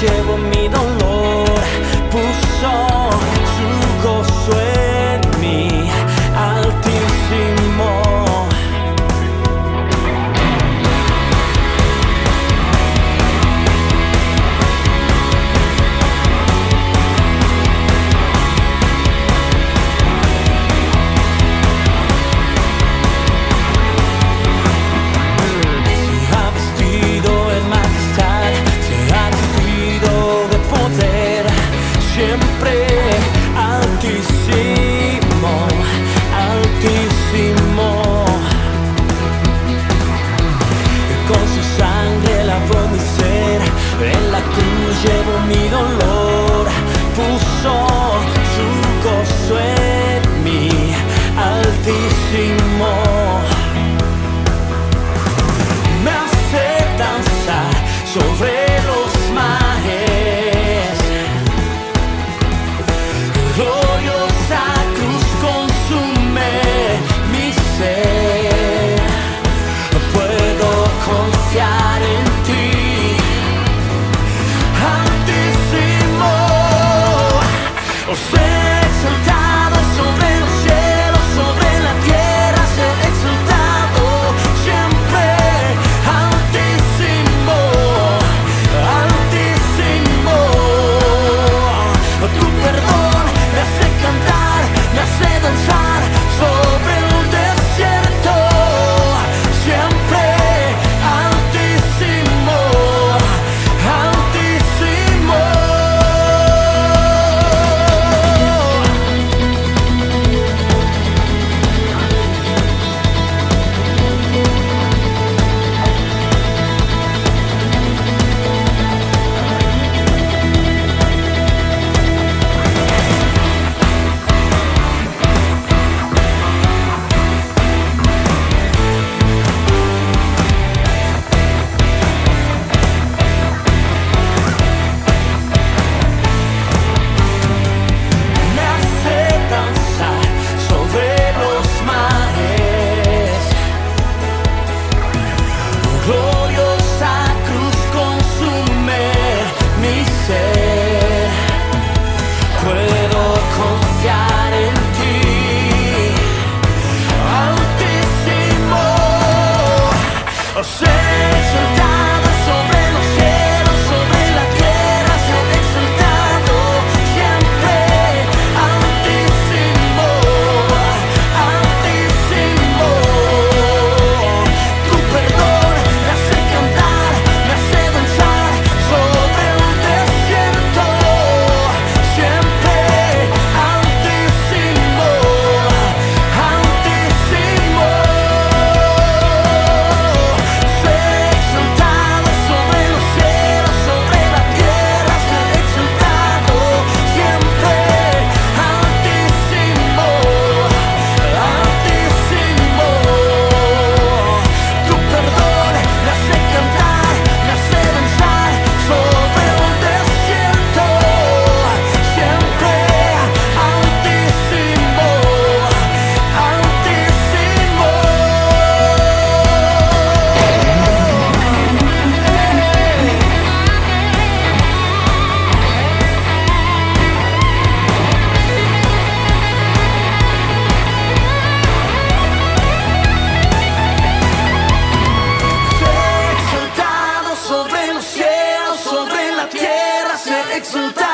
llevo mi altísimo, altísimo. Con su sangre lavó mi ser, en la cruz llevo mi dolor, puso su gozo en mí, altísimo. Me hace danzar sobre tierra se exulta.